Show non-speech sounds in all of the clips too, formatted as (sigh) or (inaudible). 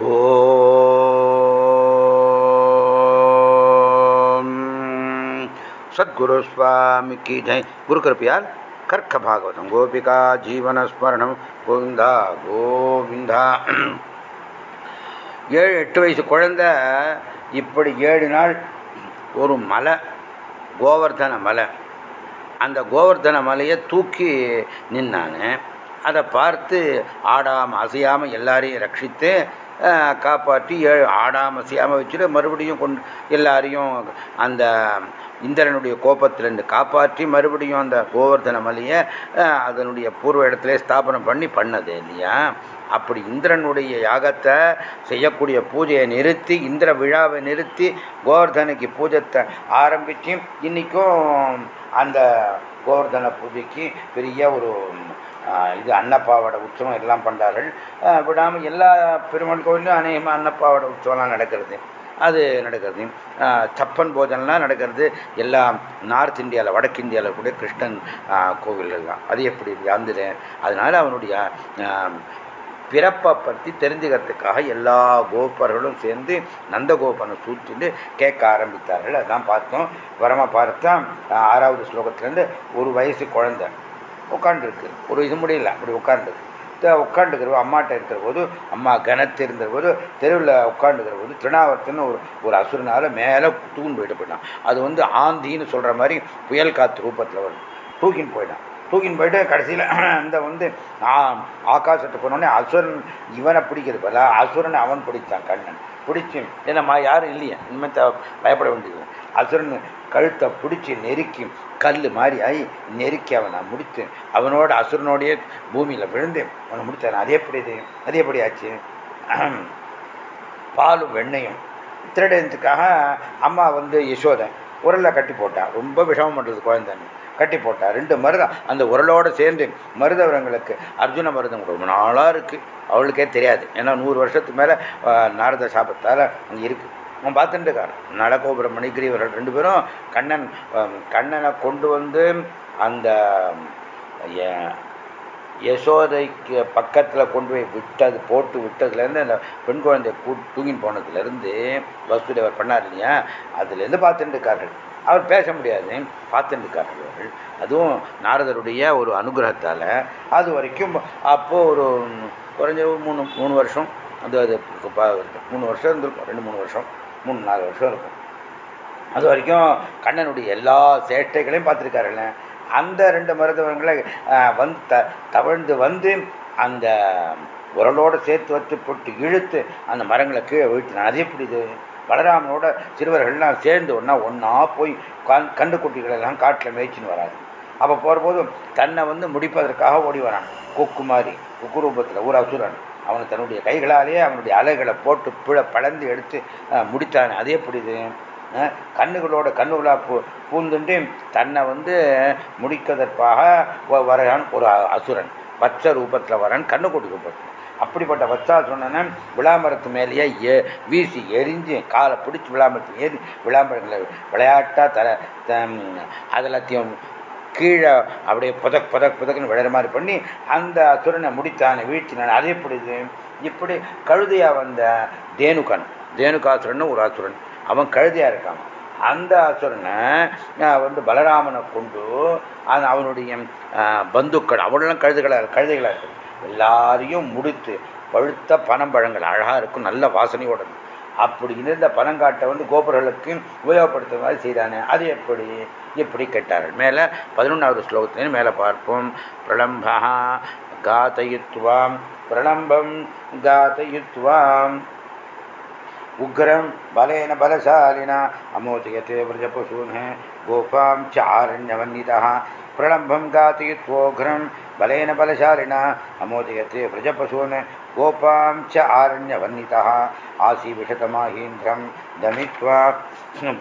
ஓம். சத்குரு சுவாமிக்கு ஜெய் குரு கிருப்பையால் கர்க்க பாகவதம். கோபிகா ஜீவன ஸ்மரணம். கோவிந்தா கோவிந்தா. ஏழு எட்டு வயசு குழந்தை. இப்படி ஏழு நாள் ஒரு மலை கோவர்தன மலை. அந்த கோவர்தன மலையை தூக்கி நின்னான். அதை பார்த்து ஆடாமல் அசையாமல் எல்லாரையும் ரட்சித்து காப்பாற்றி ஆடாமல் செய்யாமல் வச்சுட்டு மறுபடியும் கொண்டு எல்லாரையும் அந்த இந்திரனுடைய கோபத்திலிருந்து காப்பாற்றி மறுபடியும் அந்த கோவர்தன மலையை அதனுடைய பூர்வ இடத்துல ஸ்தாபனம் பண்ணி பண்ணது இல்லையா? அப்படி இந்திரனுடைய யாகத்தை செய்யக்கூடிய பூஜையை நிறுத்தி இந்திர விழாவை நிறுத்தி கோவர்தனைக்கு பூஜத்தை ஆரம்பித்து இன்றைக்கும் அந்த கோவர்தன பூஜைக்கு பெரிய ஒரு இது அன்னப்பாவட உற்சவம் எல்லாம் பண்ணுறார்கள் விடாமல் எல்லா பெருமாள் கோயிலும் அநேகமாக அன்னப்பாவோட உற்சவம்லாம் நடக்கிறது. அது நடக்கிறது. சப்பன் போஜனம்லாம் நடக்கிறது. எல்லாம் நார்த் இந்தியாவில் வடக்கு இந்தியாவில் கூட கிருஷ்ணன் கோவில்கள் தான் அது எப்படி அந்த அதனால் அவனுடைய பிறப்பை பற்றி தெரிஞ்சுக்கிறதுக்காக எல்லா கோபர்களும் சேர்ந்து நந்தகோபனை சூழ்ச்சிட்டு கேட்க ஆரம்பித்தார்கள். அதான் பார்த்தோம். வரமாக பார்த்தா ஆறாவது ஸ்லோகத்துலேருந்து ஒரு வயசு குழந்தை. உட்காந்துருக்கு ஒரு இது முடியல அப்படி உட்காந்துருக்கு உட்காந்துக்கிற அம்மாட்ட இருக்கிற போது அம்மா கனத்து இருந்த போது தெருவில் உட்காந்துக்கிற போது திருணாவர்த்தன்னு ஒரு ஒரு அசுரனால மேலே தூக்கின்னு போயிட்டு போயிட்டான். அது வந்து ஆந்தின்னு சொல்கிற மாதிரி புயல் காற்று ரூபத்தில் வரும். தூக்கின்னு போயிட்டான். தூக்கின்னு போயிட்டு கடைசியில் அந்த (clears throat) வந்து ஆகாசத்தை போனோடனே அசுரன் இவனை பிடிக்கிறது. பதிலாக அசுரனை அவன் பிடித்தான் கண்ணன். பிடிச்சி என்னம்மா யாரும் இல்லையா. இனிமேல் பயப்பட வேண்டியது அசுரன் கழுத்தை பிடிச்சி நெருக்கி கல் மாதிரி ஆகி நெருக்கி அவனை முடித்து அவனோட அசுரனோடைய பூமியில் விழுந்து அவனை முடித்தான். அதே எப்படி அதே அது எப்படி ஆச்சு? பாலும் வெண்ணையும் திருடத்துக்காக அம்மா வந்து யசோதன் உரலை கட்டி போட்டான் ரொம்ப விஷமம் பண்ணுறது குழந்தைன்னு. கட்டி போட்டா. ரெண்டு மருதம் அந்த உரலோடு சேர்ந்து மருதவரங்களுக்கு அர்ஜுன மருதம் ரொம்ப நாளாக இருக்குது அவளுக்கே தெரியாது. ஏன்னா நூறு வருஷத்துக்கு மேலே நாரத சாபத்தால் அங்கே இருக்குது அவன் பார்த்துட்டுருக்கான். மணிகிரீவர்கள் ரெண்டு பேரும் கண்ணன் கண்ணனை கொண்டு வந்து அந்த யசோதைக்கு பக்கத்தில் கொண்டு போய் விட்டது போட்டு விட்டதுலேருந்து அந்த பெண் குழந்தைய கூ தூங்கின்னு போனதுலேருந்து வசுதேவர் பண்ணார் இல்லையா? அதுலேருந்து பார்த்துட்டு இருக்கார்கள் அவர் பேச முடியாது பார்த்துட்டு இருக்கார்கள் அதுவும் நாரதருடைய ஒரு அனுகிரகத்தால். அது வரைக்கும் அப்போது ஒரு குறைஞ்ச மூணு மூணு வருஷம். அது அது மூணு வருஷம் இருந்திருக்கும் ரெண்டு மூணு வருஷம். மூணு நாலு வருஷம் இருக்கும் அது வரைக்கும் கண்ணனுடைய எல்லா சேட்டைகளையும் பார்த்துருக்காருல்ல. அந்த ரெண்டு மருத்துவங்களை வந்து த தவழ்ந்து வந்து அந்த உரலோடு சேர்த்து வச்சு போட்டு இழுத்து அந்த மரங்களை கீழே வீழ்த்தினான் அது எப்படி இது? பலராமனோட சிறுவர்கள்லாம் சேர்ந்து ஒன்றா ஒன்றா போய் கண் கண்டு குட்டிகளெல்லாம் காட்டில் மேய்ச்சின்னு வராது அப்போ போகிறபோதும் தன்னை வந்து முடிப்பதற்காக ஓடி வரான் கொக்குமாரி குக்குரூபத்தில் கொக்கு ஒரு அசுரன் அவன் தன்னுடைய கைகளாலேயே அவனுடைய அலைகளை போட்டு பிழ பழந்து எடுத்து முடித்தான். அதே புரியுது கண்ணுகளோட கண்ணுகளாக பூ பூந்துண்டு தன்னை வந்து முடிக்கதற்காக வரான் ஒரு அசுரன். வச்ச ரூபத்தில் வரான் கண்ணு கொடுக்கப்பட்டு அப்படிப்பட்ட வச்சாசுரனை விளாமரத்து மேலேயே ஏ வீசி எரிஞ்சு காலை பிடிச்சி விளாமரத்து ஏறி விளாமரங்களை விளையாட்டாக தர அதெல்லாத்தையும் கீழே அப்படியே புதக் புதக் புதக்குன்னு விளையாட மாதிரி பண்ணி அந்த அசுரனை முடித்தான வீழ்த்தினான். அதே பிடிது இப்படி கழுதையாக வந்த தேனுகன். தேனுகாசுரன் ஒரு அசுரன் அவன் கழுதையாக இருக்கான். அந்த அசுரனை வந்து பலராமனை கொண்டு அவனுடைய பந்துக்கள் அவனெல்லாம் கழுதுகளாக கழுதைகளாக இருக்கு எல்லாரையும் முடித்து பழுத்த பனம்பழங்கள் அழகாக இருக்கும் நல்ல வாசனையோட அப்படி இருந்த பனங்காட்டை வந்து கோபுரர்களுக்கு உபயோகப்படுத்துற மாதிரி செய்தானே. அது எப்படி? எப்படி கேட்டார்கள். மேலே பதினொன்றாவது ஸ்லோகத்தையும் மேலே பார்ப்போம். பிரளம்பா காத்தயுத்வாம் பிரளம்பம் காத்தயுத்வாம் உக்ரம் பலேன பலசாலினா. அமோதயத்தே விரஜபசூன் கோபாம் சாரண்யவன்னிதா. பிரளம்பம் காத்தயுத்வோக்ரம் பலேன பலசாலினா. அமோதயத்தே விரஜபசூன் गोपां च आरण्यवन्नितः आसीविषतमाहीन्द्रं दमित्वा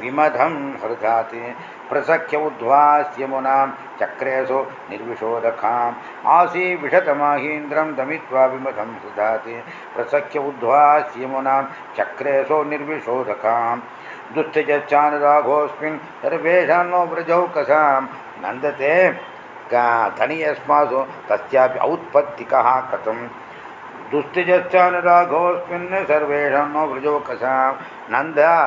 विमधं हृदात् प्रसख्य उद्ध्वास्यमुनां चक्रेषु निर्विशोदखाम् आसी विषतमाहीन्द्रं दमित्वा विमधं हृदात् प्रसख्य उद्ध्वास्यमुनां चक्रेषु निर्विशोदखाम् दुष्टजच्चानुराघोऽस्मिन् सर्वेषां नो व्रजौकसां नन्दते धनियस्मासु तस्यापि औत्पत्तिकः कथं दुस्तिजश्चानुराघोऽस्मिन् सर्वेषां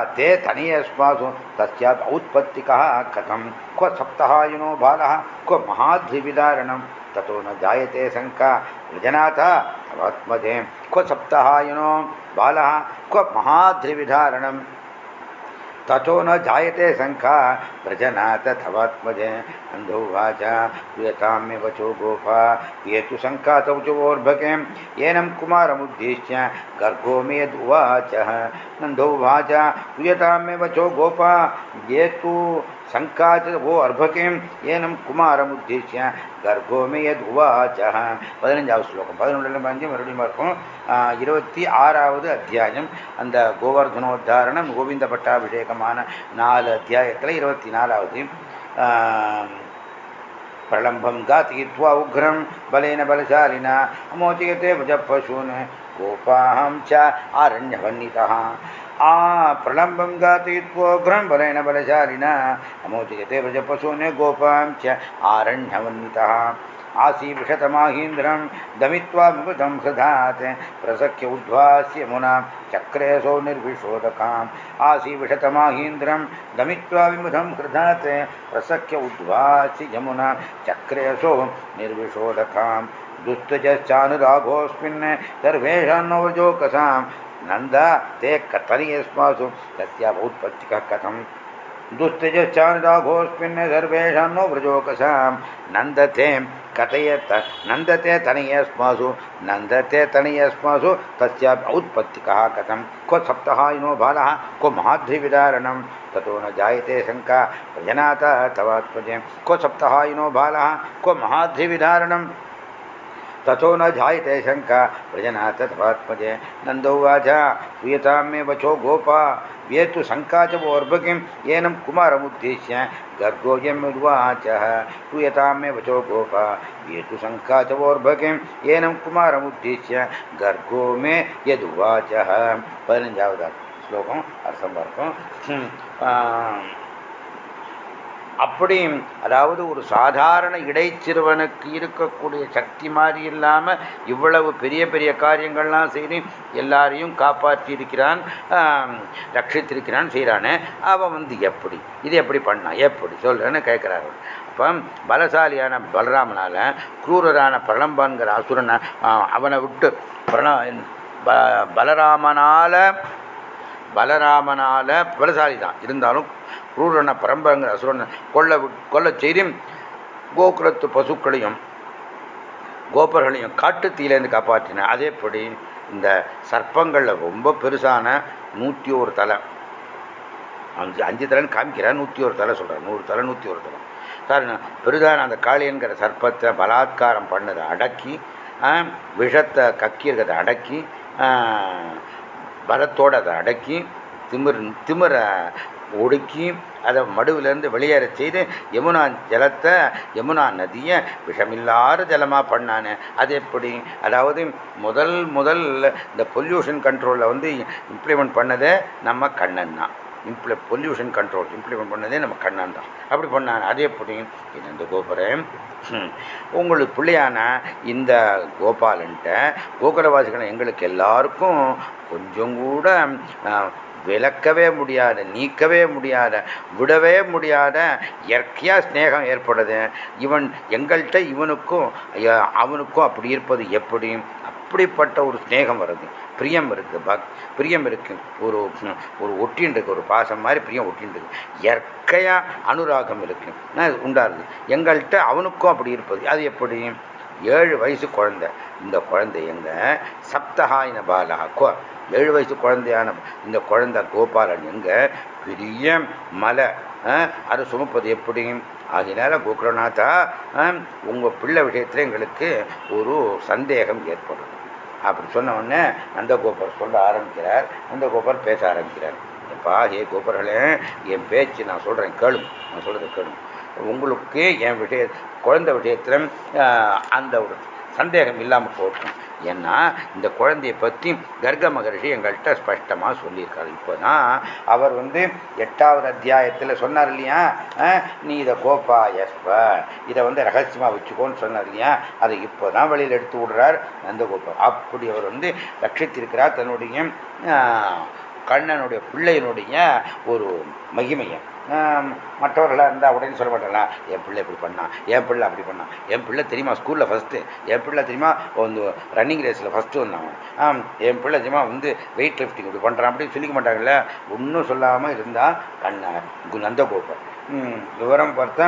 ते तनीयस्मासु तस्यापि औत्पत्तिकः कथं क्व सप्तहायुनो बालः, क्व महाद्रिविदारणं ततो न जायते शङ्का। वृजनाथ तवात्मजे। क्व सप्तहायुनो बालः, क्व ततो न जायते शङ्का व्रजनाथ थवात्मजे अन्धोवाच प्रियताम्य वचो गोपा। ये तु शङ्का चोर्भके येनं कुमारमुद्दिश्य गर्गो मे यदुवाचः नन्दोवाच प्रियताम्य वचो गोपा। ये तु शङ्का च वो अर्भके ஏனம் குமாரமுத்தேசிய கர்ப்போமே யத் உவாச்ச பதினஞ்சாவது ஸ்லோகம் பதினொன்றில் பதினஞ்சு மறுபடியும் இருக்கும் இருபத்தி ஆறாவது அத்தியாயம் அந்த கோவர்தனோத்தாரணம் கோவிந்த பட்டாபிஷேகமான நாலு அத்தியாயத்தில் இருபத்தி நாலாவது प्रलम्भं घातयित्वा उग्रं बलेन बलशालिना अमोचयते भुजपशून् गोपाहं च आ प्रलम्बं घातयित्वोग्रं बलेन बलशालिना। अमोचयते भुजपशून् गोपां च आरण्यवन्नितः आसीविषतमाहीन्द्रं दमित्वा विबुधं हृदात्। प्रसख्य उद्वास्य मुना चक्रेशो निर्विशोदकाम्। आसीविषतमाहीन्द्रं दमित्वा विमुधं हृदात्। प्रसख्य उद्वास्य यमुना चक्रेशो निर्विशोदकाम्। दुस्तजश्चानुराघोऽस्मिन् सर्वेषान्नवजोकसां नन्द ते कथनीयस्मासु तस्या उत्पत्तिकः कथम् दुस्तजश्चानुराघोऽस्मिन् सर्वेषां नो व्रजोकसां। नन्दते कथयत नन्दते तनयस्मासु नन्दते तनयस्मासु तस्यापि औत्पत्तिकः कथं क्व सप्तहायुनो बालः, क्व महाद्रिविदारणं ततो न जायते शङ्का प्रजनात तवात्मजे क्व सप्तहायुनो बालः, क्व महाद्रिविदारणं तथो न जायते शङ्का। व्रजनाथ तथात्मजे नन्दोवाच श्रूयतां मे वचो गोपा। ये तु शङ्का च वोर्भकिं येनं कुमारमुद्दिश्य। गर्गोजम् उर्वाचः श्रूयतां मे वचो गोपा। ये तु शङ्का च वोर्भकिं येनं कुमारमुद्दिश्य। गर्गो मे यदुवाचः। पदिनञ्जावदात् श्लोकम् अर्थम அப்படி அதாவது ஒரு சாதாரண இடைச்சிறுவனுக்கு இருக்கக்கூடிய சக்தி மாதிரி இல்லாமல் இவ்வளவு பெரிய பெரிய காரியங்கள்லாம் செய்து எல்லாரையும் காப்பாற்றி இருக்கிறான் ரட்சித்திருக்கிறான் செய்கிறானே அவன் வந்து எப்படி? இது எப்படி பண்ணான் எப்படி? சொல்கிறேன்னு கேட்குறாரு. அப்போ பலசாலியான பலராமனால் குரூரரான பிரளம்பான்கிற அசுரனை அவனை விட்டு பிரண பலராமனால் பலராமனால் பலசாலி தான் இருந்தாலும் குரூரனை பரம்பரைங்கிற அசுரனை கொல்ல கொல்ல செய்து கோகுலத்து பசுக்களையும் கோபர்களையும் காட்டு தீலேருந்து காப்பாற்றினேன் அதேபடி இந்த சர்ப்பங்களில் ரொம்ப பெருசான நூற்றி ஒரு தலை. அஞ்சு அஞ்சு தலைன்னு காமிக்கிறேன் நூற்றி ஒரு தலை சொல்கிறேன் நூறு தலை நூற்றி ஒரு தலை. சார் பெருதான அந்த காளியன்கிற சர்ப்பத்தை பலாத்காரம் பண்ணதை அடக்கி விஷத்தை கக்கி இருக்கிறத அடக்கி பலத்தோடு அதை அடக்கி திமிர் திமிரை ஒடுக்கி அதை மடுவிலேருந்து வெளியேற செய்து யமுனா ஜலத்தை யமுனா நதியை விஷமில்லாத ஜலமாக பண்ணானு. அது எப்படி? அதாவது முதல் முதல் இந்த பொல்யூஷன் கண்ட்ரோலில் வந்து இம்ப்ளிமெண்ட் பண்ணதே நம்ம கண்ணன் தான். இம்ப்ள பொல்யூஷன் கண்ட்ரோல் இம்ப்ளிமெண்ட் பண்ணதே நம்ம கண்ணன் தான் அப்படி பண்ணான் அது எப்படி இது இந்த கோபுரம். உங்களுக்கு பிள்ளையான இந்த கோபாலன்ட்ட கோகுலவாசிகள் எங்களுக்கு எல்லாருக்கும் கொஞ்சம் கூட விளக்கவே முடியாத நீக்கவே முடியாத விடவே முடியாத இயற்கையாக ஸ்னேகம் ஏற்படுது. இவன் எங்கள்கிட்ட இவனுக்கும் அவனுக்கும் அப்படி இருப்பது எப்படி? அப்படிப்பட்ட ஒரு ஸ்னேகம் வருது. பிரியம் இருக்குது பக் பிரியம் இருக்குது ஒரு ஒரு ஒட்டின்னு இருக்கு ஒரு பாசம் மாதிரி பிரியம் ஒட்டின்னு இருக்கு. இயற்கையாக அனுராகம் இருக்கு. உண்டாருது எங்கள்கிட்ட அவனுக்கும் அப்படி இருப்பது. அது எப்படி? ஏழு வயசு குழந்தை. இந்த குழந்தை எங்க? சப்தஹாயின பாலா கோ ஏழு வயசு குழந்தையான இந்த குழந்தை கோபாலன் எங்க? பெரிய மலை அது சுமப்பது எப்படி? ஆகினால கோகுலநாதா உங்கள் பிள்ளை விஷயத்தில் எங்களுக்கு ஒரு சந்தேகம் ஏற்படும் அப்படி சொன்ன உடனே நந்தகோபர் சொல்ல ஆரம்பிக்கிறார். நந்தகோபர் பேச ஆரம்பிக்கிறார். எப்பா ஏ கோபர்களே என் பேச்சு நான் சொல்கிறேன் கேளு. நான் சொல்கிறது கேளு. உங்களுக்கு என் விஷய குழந்தை விஷயத்தில் அந்த ஒரு சந்தேகம் இல்லாமல் போட்டோம் ஏன்னா இந்த குழந்தையை பற்றி கர்க மகர்ஷி எங்கள்கிட்ட ஸ்பஷ்டமாக சொல்லியிருக்காரு. இப்போ தான் அவர் வந்து எட்டாவது அத்தியாயத்தில் சொன்னார் இல்லையா? நீ இதை கோப்பா எஸ்ப இதை வந்து ரகசியமாக வச்சுக்கோன்னு சொன்னார் இல்லையா? அதை இப்போ தான் வெளியில் எடுத்து விடுறார் நந்தகோபால். அப்படி அவர் வந்து ரட்சித்திருக்கிறார் தன்னுடைய கண்ணனுடைய பிள்ளையினுடைய ஒரு மகிமையை. மற்றவர்களாக இருந்தால் உடனே சொல்ல மாட்டாங்களா என் பிள்ளை இப்படி பண்ணான் என் பிள்ளை அப்படி பண்ணான் என் பிள்ளை தெரியுமா? ஸ்கூலில் ஃபஸ்ட்டு என் பிள்ளை தெரியுமா? வந்து ரன்னிங் ரேஸில் ஃபஸ்ட்டு வந்தாங்க. என் பிள்ளை தெரியுமா? வந்து வெயிட் லிஃப்டிங் இப்படி பண்ணுறான் அப்படின்னு சொல்லிக்க மாட்டாங்கல்ல? ஒன்றும் சொல்லாமல் இருந்தால் கண்ண நந்தகோபர் விவரம் பார்த்தா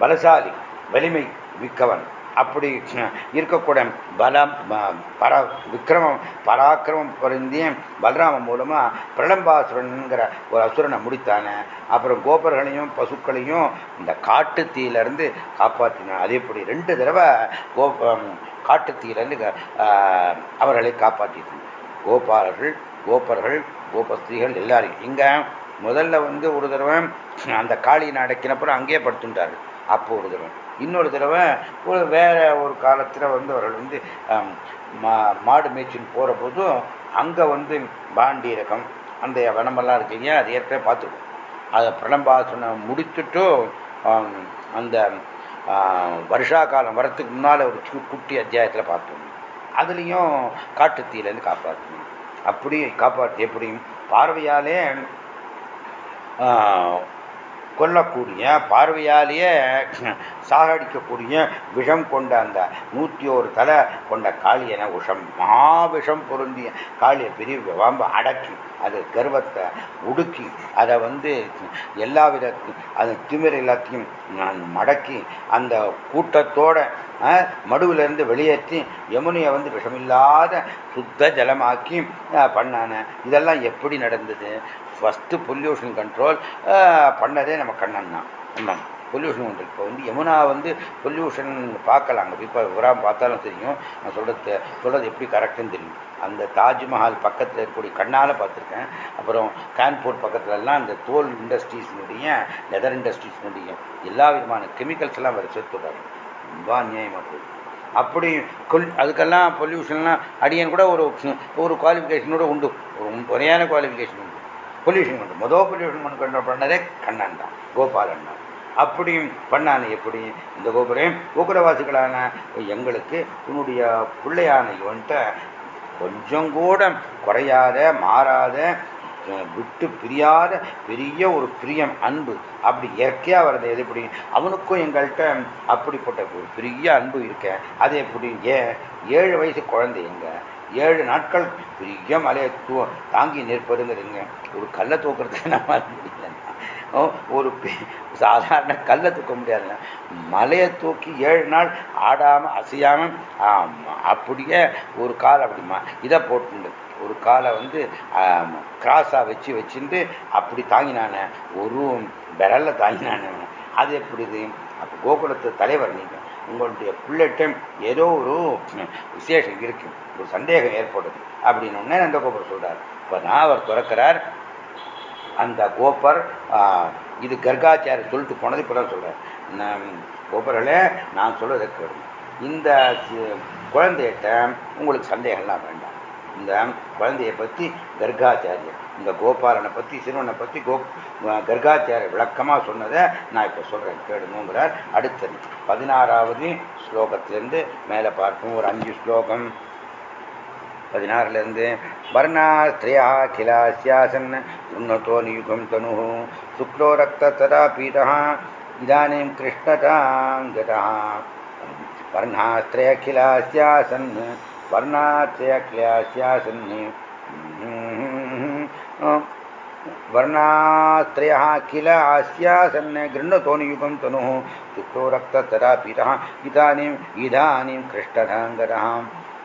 பலசாலி வலிமை மிக்கவன். அப்படி இருக்கக்கூடிய பலம் பர விக்ரமம் பராக்கிரமம் பொருந்திய பலராமன் மூலமாக பிரளம்பாசுரனுங்கிற ஒரு அசுரனை முடித்தானே. அப்புறம் கோபர்களையும் பசுக்களையும் இந்த காட்டு தீயிலிருந்து காப்பாற்றினான் அதே இப்படி ரெண்டு தடவை கோப காட்டு அவர்களை காப்பாற்றினான் கோபாலர்கள் கோபர்கள் கோபஸ்திரீகள் எல்லாரையும். இங்கே முதல்ல வந்து ஒரு தடவை அந்த காளியை அடக்கினப்புறம் அங்கேயே படுத்துட்டார்கள். அப்போ ஒரு தடவை. இன்னொரு தடவை ஒரு வேறு ஒரு காலத்தில் வந்து அவர்கள் வந்து மா மாடு மேய்ச்சின்னு போகிற போதும் அங்கே வந்து பாண்டி ரகம் அந்த வனமெல்லாம் இருக்கு இல்லையா அது ஏற்கனவே பார்த்துருக்கோம். அதை பிரணம்பாசனம் முடித்துட்டும் அந்த வருஷா காலம் வரத்துக்கு முன்னால் ஒரு குட்டி அத்தியாயத்தில் பார்த்தோம். அதுலேயும் காட்டுத்தீலேருந்து காப்பாற்றணும். அப்படி காப்பாற்று எப்படியும் பார்வையாலே கொல்லக்கூடிய பார்வையாலேயே சாகடிக்கக்கூடிய விஷம் கொண்ட அந்த நூற்றி ஒரு தலை கொண்ட காளியனை விஷம் மாவிஷம் பொருந்திய காளியை பெரிய வாம்ப அடக்கி அது கர்வத்தை உடுக்கி அதை வந்து எல்லா வித அது திமிர் எல்லாத்தையும் நான் மடக்கி அந்த கூட்டத்தோட மடுவிலிருந்து வெளியேற்றி யமுனையை வந்து விஷமில்லாத சுத்த ஜலமாக்கி பண்ணான. இதெல்லாம் எப்படி நடந்தது? ஃபஸ்ட்டு பொல்யூஷன் கண்ட்ரோல் பண்ணதே நம்ம கண்ணன் தான். கண்ணன். பொல்யூஷன் உண்டு. இப்போ வந்து யமுனா வந்து பொல்யூஷன் பார்க்கலாம். அங்கே இப்போ விவரம் பார்த்தாலும் தெரியும். நான் சொல்கிறது சொல்கிறது எப்படி கரெக்டுன்னு தெரியும். அந்த தாஜ்மஹால் பக்கத்தில் இருக்கக்கூடிய கண்ணால் பார்த்துருக்கேன். அப்புறம் கான்பூர் பக்கத்துலலாம் அந்த தோல் இண்டஸ்ட்ரீஸினுடைய லெதர் இண்டஸ்ட்ரீஸினுடைய எல்லா விதமான கெமிக்கல்ஸ் எல்லாம் வர சேர்த்துடுறாங்க ரொம்ப அநியாயமாக அப்படி கொல் அதுக்கெல்லாம் பொல்யூஷன்லாம் அடியன் கூட ஒரு ஒரு குவாலிஃபிகேஷனோட உண்டு. ஒரு முறையான குவாலிஃபிகேஷன் உண்டு. பொல்யூஷன் உண்டு. மொதல் பொல்யூஷன் பண்ண பண்ணதே கண்ணன் தான். கோபாலன் தான். அப்படியும் பண்ணானே எப்படி? இந்த கோபுரம் கோபுரவாசிகளான எங்களுக்கு உன்னுடைய பிள்ளையான இவன்கிட்ட கொஞ்சம் கூட குறையாத மாறாத விட்டு பிரியாத பெரிய ஒரு பிரியம் அன்பு. அப்படி இயற்கையாக வர்றது எது எப்படி? அவனுக்கும் எங்கள்கிட்ட அப்படிப்பட்ட ஒரு பெரிய அன்பு இருக்க. அது எப்படி? ஏ ஏழு வயசு குழந்தைங்க ஏழு நாட்கள் பெரிய மலையை தூ தாங்கி நிற்பதுங்கிறதுங்க ஒரு கல்லை தூக்குறதுக்கு நம்ம முடியலன்னா ஒரு சாதாரண கல்லை தூக்க முடியாதுங்க மலையை தூக்கி ஏழு நாள் ஆடாமல் அசையாமல் அப்படியே ஒரு கால் அப்படிமா இதை போட்டு ஒரு காலை வந்து கிராஸாக வச்சு வச்சுட்டு அப்படி தாங்கினானே. ஒரு விரலில் தாங்கினானே. அது எப்படி இது? அப்போ கோகுலத்து தலைவர் நீங்கள் உங்களுடைய பிள்ளைட்டம் ஏதோ ஒரு விசேஷம் இருக்கு. ஒரு சந்தேகம் ஏற்படுது. அப்படின்னு ஒன்னே நந்தகோபுரம் சொல்கிறார் இப்போ நான் அவர் திறக்கிறார். அந்த கோபர் இது கர்காச்சாரியர் சொல்லிட்டு போனது இப்போ தான் சொல்கிறேன் கோபர்களே நான் சொல்கிறத கேளுங்க. இந்த குழந்தைகிட்ட உங்களுக்கு சந்தேகம்லாம் வேண்டாம். இந்த குழந்தையை பற்றி கர்காச்சாரியர் இந்த கோபாலனை பற்றி சிறுவனை பற்றி கோ கர்காச்சாரிய விளக்கமாக சொன்னதை நான் இப்போ சொல்கிறேன் கேடுங்கிறார் அடுத்தது பதினாறாவது ஸ்லோகத்திலேருந்து மேலே பார்ப்போம். ஒரு அஞ்சு ஸ்லோகம். பதினாறுலேருந்து வர்ணாஸ்திரியா கிலாசியாசன் உன்னதோ நியுகம் தனு சுக்லோ ரக்த ததா பீதः इदानीं कृष्णताङ्गतः वर्णास्त्रयखिलास्यासन् वर्णात्रयखिलास्यासन् वर्णात्रयः किल आस्यासन् गृह्णतोनियुगं तनुः शुक्लो रक्ततरा पीतः इदानीम् इदानीं कृष्णताङ्गतः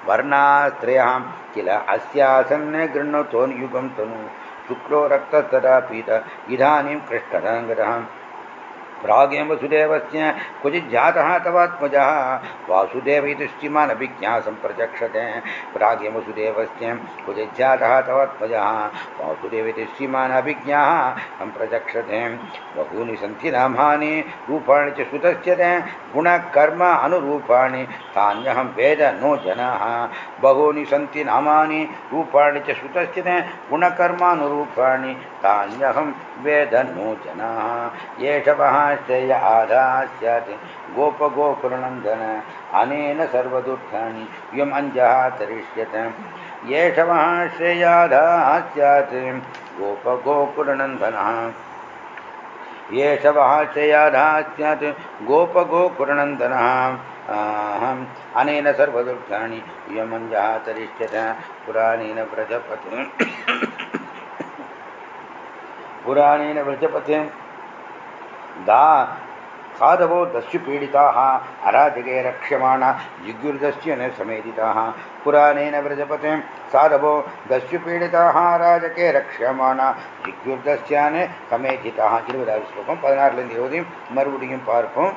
वर्णास्त्रयः किल अस्यासन् गृह्णतोन्युगं तनु शुक्लो रक्ततदा पीत इदानीं कृष्णताङ्गतः प्रागेव वसुदेवस्य। क्वचिज्जातः तवात्मजः वासुदेव इति श्रीमानभिज्ञा सम्प्रचक्षते प्रागेव वसुदेवस्य। क्वचिज्जातः तवात्मजः वासुदेव इति श्रीमानभिज्ञाः सम्प्रचक्षते बहूनि सन्ति नामानि, रूपाणि च गुणकर्म वेद नो जनाः। बहूनि सन्ति नामानि, रूपाणि च श्रुतस्य गुणकर्मानुरूपाणि, तान्यहं वेद नो जनाः एष महाश्चय आधा स्यात् गोपगोकुलनन्दन, अनेन सर्वदुःखानि यम् अञ्जः तरिष्यत एष महाश्रेयाधाः स्यात् गोपगोकुलनन्दनः। एष महाश्रेयाधाः स्यात् गोपगोकुलनन्दनः। अनेन सर्वदुर्गाणि यमञ्जः तरिष्यत पुराणेन व्रजपति (coughs) पुराणेन व्रजपतिं दा साधवो दस्युपीडिताः अराजके रक्ष्यमाणा जिग्युर्दस्य न समेधिताः पुराणेन व्रजपतिं साधवो दस्युपीडिताः राजके ரக்ஷமான ஜிக்யுர்தஸ்யானு சமேதிதாக இருபதாவது ஸ்லோகம் பதினாறுலேருந்து இருபதையும் மறுபடியும் பார்ப்போம்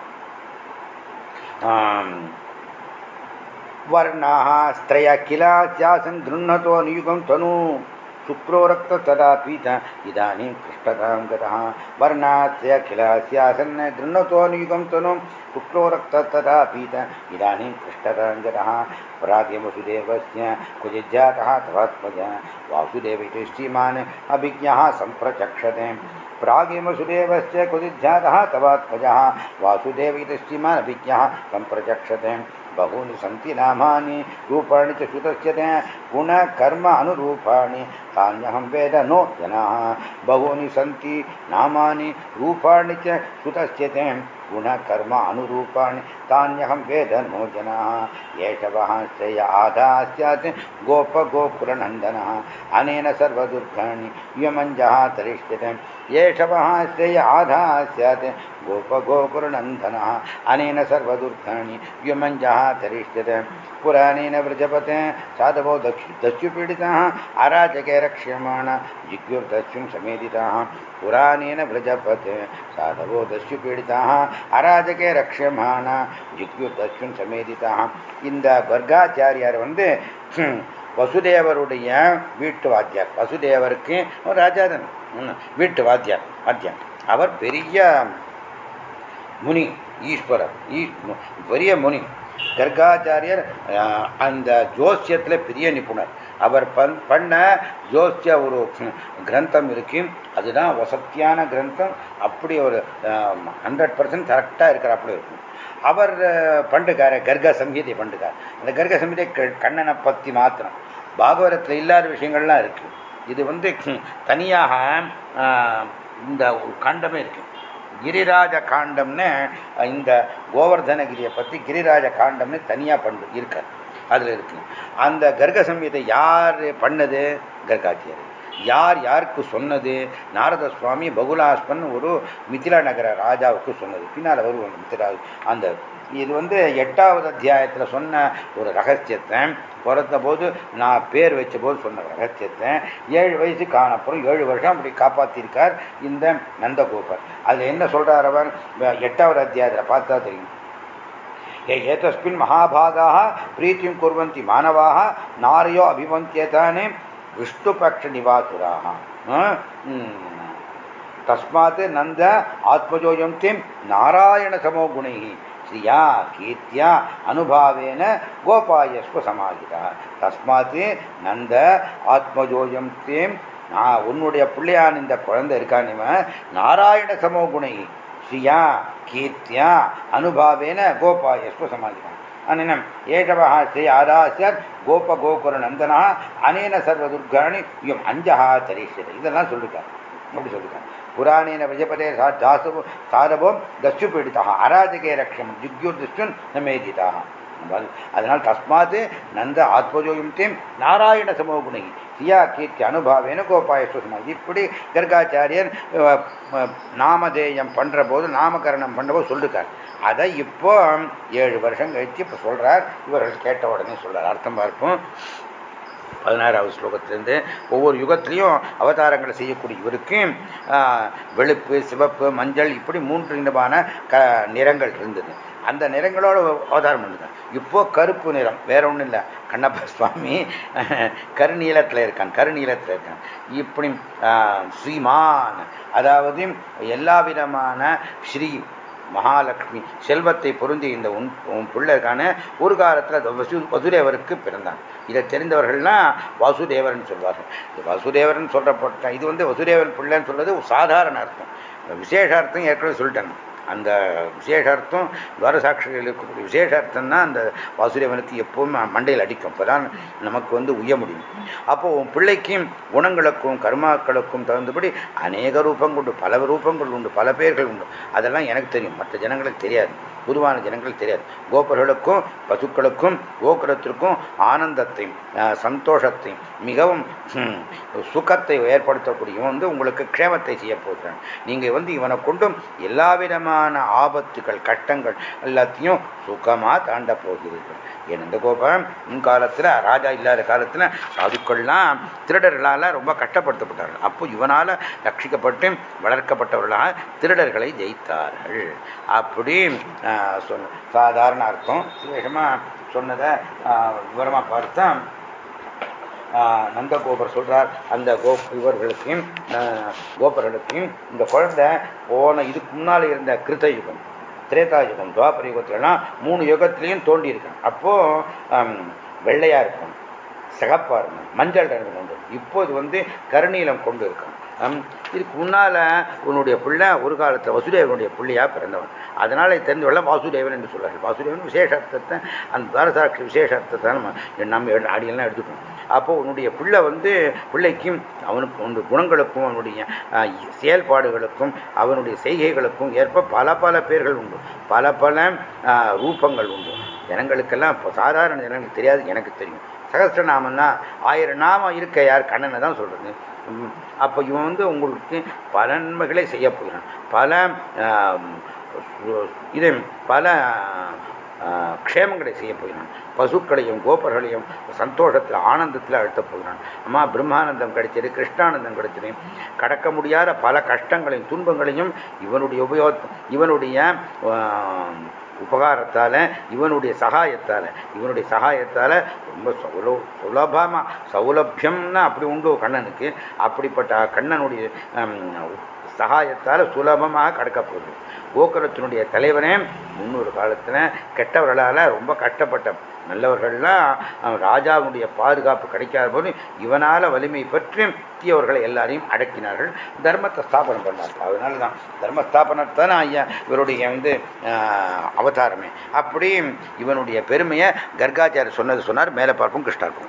वर्णाः स्त्रय किला स्यासन् गृह्णतो नियुगं तनु। शुक्रो रक्त तदा पीत। इदानीं कृष्टतां गतः। वर्णास्य खिलास्यासन् गृह्णतोऽनुयुगं तनुं। शुक्रो रक्त तदा पीत। इदानीं कृष्टतां गतः। प्राग्य वसुदेवस्य कुजिज्जातः तवात्मज वासुदेव इति श्रीमान् अभिज्ञः सम्प्रचक्षते। प्रागे वसुदेवस्य कुदिध्यातः तवात्मजः। वासुदेव इति श्रीमान् संप्रचक्षते बहूनि सन्ति नामानि, रूपाणि च श्रुतस्य गुणकर्म अनुरूपाणि तान्यहं वेद नो जनाः। बहूनि सन्ति नामानि, रूपाणि च श्रुतस्य गुणकर्म अनुरूपाणि तान्यहं वेदनोजनः येषवः श्रेय आधा स्यात् गोपगोपुरनन्दनः अनेन सर्वदुर्गाणि व्यमञ्जः तरिष्यते येषवः श्रेय आधा स्यात् नंदन अनेन सर्वुर्घाण व्युमञ्जः तरिष्यते पुराणेन व्रजपते साधवो दक्षु दस्युपीडिता अराजके रक्ष्यमाण जिज्ञुर्दस्युं समेधिताः। पुराणेन व्रजपते साधवो दस्युपीडिता अराजके रक्ष्यमाण ரக்ஷமான ஜிக்யுதச்சுன் சமேதிதாக இந்த வர்க்காச்சாரியார் வந்து வசுதேவருடைய வீட்டு வாத்தியார். வசுதேவருக்கு ராஜா ராஜாதன் வீட்டு வாத்தியார் வாத்தியார். அவர் பெரிய முனி ஈஸ்வரர் பெரிய முனி. கர்காச்சாரியர் அந்த ஜோசியத்தில் பெரிய நிபுணர். அவர் பண் பண்ண ஜோசிய ஒரு கிரந்தம் இருக்கு. அதுதான் வசத்தியான கிரந்தம். அப்படி ஒரு ஹண்ட்ரட் பர்சன்ட் கரெக்டாக இருக்கிறாப்புல இருக்கும் அவர் பண்டுக்கார கர்க சங்கீதை பண்டுக்கார் அந்த கர்க சங்கீதை கண்ணனை பற்றி மாத்திரம் பாகவரத்தில் இல்லாத விஷயங்கள்லாம் இருக்கு. இது வந்து தனியாக இந்த ஒரு காண்டமே இருக்கு. கிரிராஜ காண்டம்னு இந்த கோவர்தனகிரியை பற்றி கிரிராஜ காண்டம்னு தனியாக பண்ணு இருக்கார். அதில் இருக்கு. அந்த கர்க சம்ஹிதை யார் பண்ணது? கர்காச்சியர் யார் யாருக்கு சொன்னது? நாரத சுவாமி பகுலாஸ்பன் ஒரு மிதிலா நகர ராஜாவுக்கு சொன்னது. பின்னால் வருவாங்க மிதிலா அந்த இது வந்து எட்டாவது அத்தியாயத்தில் சொன்ன ஒரு ரகசியத்தை பிறந்த போது நான் பேர் வச்ச போது சொன்ன ரகசியத்தை ஏழு வயசு காணப்புறம் ஏழு வருஷம் அப்படி காப்பாற்றிருக்கார் இந்த நந்தகோபர். அதில் என்ன சொல்கிறார் அவர்? எட்டாவது அத்தியாயத்தில் பார்த்தா தெரியும். ஏதஸ்மின் மகாபாகா பிரீத்தியும் குர்வந்தி மாணவாக நாரையோ அபிமந்தியதானே விஷ்ணுபக்ஷ நிவாசுராக தஸ்மாத் நந்த ஆத்மஜோயம் திம் நாராயண சமோ குணை ஸ்ரீயா கீர்த்தியா அனுபாவேன கோபாயஸ்வ சமாகிதா தஸ்மாத் நந்த ஆத்மஜோயம் திம் நான் உன்னுடைய பிள்ளையான இந்த குழந்தை இருக்கான் நாராயண சமோ குணை ஸ்ரீயா கீர்த்தியா அனுபாவேன கோபாயஸ்வ சமாகிதா அனனம். ஏஷவः ஸ்ரீ ஆதாசியத் கோப கோகுர நந்தனா அனேன சர்வதுர்காணி இவம் அஞ்சஹா தரிஷ்யது இதெல்லாம் சொல்லிருக்காரு. அப்படி சொல்லிருக்காரு. புராணேன விஜயபதே தாசு சாதவோம் தஸ்யு பீடிதாக அராஜகே ரக்ஷம் ஜிக்யுர்திஷ்டுன் நமேதிதாக அதனால் தஸ்மாத் நந்த ஆத்மஜோயும் நாராயண சமோகுணை சியா கீர்த்தி அனுபாவேன கோபாயஸ்வசமா இப்படி கர்காச்சாரியர் நாமதேயம் பண்ணுற போது நாமகரணம் பண்ணபோது சொல்லிருக்கார். அதை இப்போ ஏழு வருஷம் கழித்து இப்போ சொல்கிறார் இவர்கள் கேட்ட உடனே சொல்கிறார் அர்த்தம் பார்ப்போம். பதினாறாவது ஸ்லோகத்திலேருந்து ஒவ்வொரு யுகத்திலையும் அவதாரங்களை செய்யக்கூடிய இவருக்கு வெளுப்பு சிவப்பு மஞ்சள் இப்படி மூன்று விதமான க நிறங்கள் இருந்தது. அந்த நிறங்களோட அவதாரம் பண்ணுது இப்போ கருப்பு நிறம் வேற ஒன்றும் இல்லை. கண்ணப்ப சுவாமி கருநீளத்தில் இருக்கான் கருநீளத்தில் இருக்கான். இப்படி ஸ்ரீமான் அதாவது எல்லா விதமான ஸ்ரீ மகாலட்சுமி செல்வத்தை பொருந்தி இந்த உன் உன் பிள்ளைக்கான ஒரு காலத்தில் வசு வசுதேவருக்கு பிறந்தான். இதை தெரிந்தவர்கள்லாம் வாசுதேவர்னு சொல்வார்கள். இது வசுதேவர்னு சொல்கிறப்பட்ட இது வந்து வசுதேவன் பிள்ளைன்னு சொல்றது சாதாரண அர்த்தம். விசேஷ அர்த்தம் ஏற்கனவே சொல்லிட்டேன். அந்த விசேஷ அர்த்தம் துவாரசாட்சிகள் இருக்கக்கூடிய விசேஷார்த்தம் தான் அந்த வாசுதேவனுக்கு எப்பவும் மண்டையில் அடிக்கும். அப்போதான் நமக்கு வந்து உய்ய முடியும். அப்போ உன் பிள்ளைக்கும் குணங்களுக்கும் கர்மாக்களுக்கும் தகுந்தபடி அநேக ரூபங்கள் உண்டு பல ரூபங்கள் உண்டு பல பேர்கள் உண்டு. அதெல்லாம் எனக்கு தெரியும். மற்ற ஜனங்களுக்கு தெரியாது. பொதுவான ஜனங்களுக்கு தெரியாது. கோபர்களுக்கும் பசுக்களுக்கும் கோகுலத்திற்கும் ஆனந்தத்தையும் சந்தோஷத்தையும் மிகவும் சுகத்தை ஏற்படுத்தக்கூடிய வந்து உங்களுக்கு க்ஷேமத்தை செய்ய போகிறான். நீங்கள் வந்து இவனை கொண்டும் எல்லா விதமான ஆபத்துகள் கட்டங்கள் எல்லாத்தையும் சுகமாக தாண்ட போகிறீர்கள் ஏன் இந்த கோபம்? முன்காலத்தில் ராஜா இல்லாத காலத்தில் சாதுக்கள்லாம் திருடர்களால் ரொம்ப கட்டப்படுத்தப்பட்டார்கள் அப்போ இவனால் ரட்சிக்கப்பட்டு வளர்க்கப்பட்டவர்களாக திருடர்களை ஜெயித்தார்கள். அப்படி சொன்ன சாதாரண அர்த்தம். விசேஷமாக சொன்னதை விவரமாக பார்த்தா நந்தகோபர் சொல்றார் அந்த கோ இவர்களுக்கும் கோபர்களுக்கும் இந்த குழந்தை போன இதுக்கு முன்னால் இருந்த கிருத யுகம் திரேதா யுகம் துவாபர யுகத்துலலாம் மூணு யுகத்துலையும் தோண்டி இருக்கேன் அப்போ வெள்ளையா இருக்கும் சிகப்பா இருக்கும் மஞ்சள் ரெண்டு கொண்டு இப்போது வந்து கருநீலம் கொண்டு இருக்கும். இதுக்கு முன்னால் உன்னுடைய பிள்ளை ஒரு காலத்தில் வசுதேவனுடைய பிள்ளையாக பிறந்தவன். அதனால் தெரிந்து கொள்ள வாசுதேவன் என்று சொல்கிறார்கள் வாசுதேவன் விசேஷார்த்தத்தை அந்த தாரசாட்சி விசேஷார்த்தத்தை நம்ம நம்ம அடியெல்லாம் எடுத்துக்கணும் அப்போது உன்னுடைய பிள்ளை வந்து பிள்ளைக்கும் அவனுக்கு உன்னுடைய குணங்களுக்கும் அவனுடைய செயல்பாடுகளுக்கும் அவனுடைய செய்கைகளுக்கும் ஏற்ப பல பல பேர்கள் உண்டு. பல பல ரூபங்கள் உண்டு. ஜனங்களுக்கெல்லாம் இப்போ சாதாரண ஜனங்களுக்கு தெரியாது எனக்கு தெரியும். சகசிரநாமன்னா ஆயிரம் நாமம் இருக்க யார் கண்ணனை தான் சொல்கிறது அப்போ இவன் வந்து உங்களுக்கு பல நன்மைகளை செய்ய போகிறான். பல இதை பல க்ஷேமங்களை செய்ய போகிறான். பசுக்களையும் கோபர்களையும் சந்தோஷத்தில் ஆனந்தத்தில் அழுத்தப் போகிறான். அம்மா பிரம்மானந்தம் கிடைச்சது கிருஷ்ணானந்தம் கிடைச்சது. கடக்க முடியாத பல கஷ்டங்களையும் துன்பங்களையும் இவனுடைய உபயோக இவனுடைய உபகாரத்தால் இவனுடைய சகாயத்தால். இவனுடைய சகாயத்தால் ரொம்ப சௌல சுலபமாக சௌலபியம்னா அப்படி உண்டு கண்ணனுக்கு. அப்படிப்பட்ட கண்ணனுடைய சகாயத்தால் சுலபமாக கடக்க போகுது கோகுலத்தினுடைய தலைவனே முன்னொரு காலத்தில் கெட்டவர்களால் ரொம்ப கஷ்டப்பட்ட நல்லவர்கள்லாம் ராஜாவுடைய பாதுகாப்பு கிடைக்காத போது இவனால் வலிமை பற்றி தீயவர்களை எல்லாரையும் அடக்கினார்கள். தர்மத்தை ஸ்தாபனம் பண்ணார்கள் அதனால தான் தர்ம ஸ்தாபனத்தை தான் ஐயா இவருடைய வந்து அவதாரமே. அப்படி இவனுடைய பெருமையை கர்காச்சாரியர் சொன்னது சொன்னார் மேலே பார்ப்போம் கிருஷ்ணார்ப்போம்.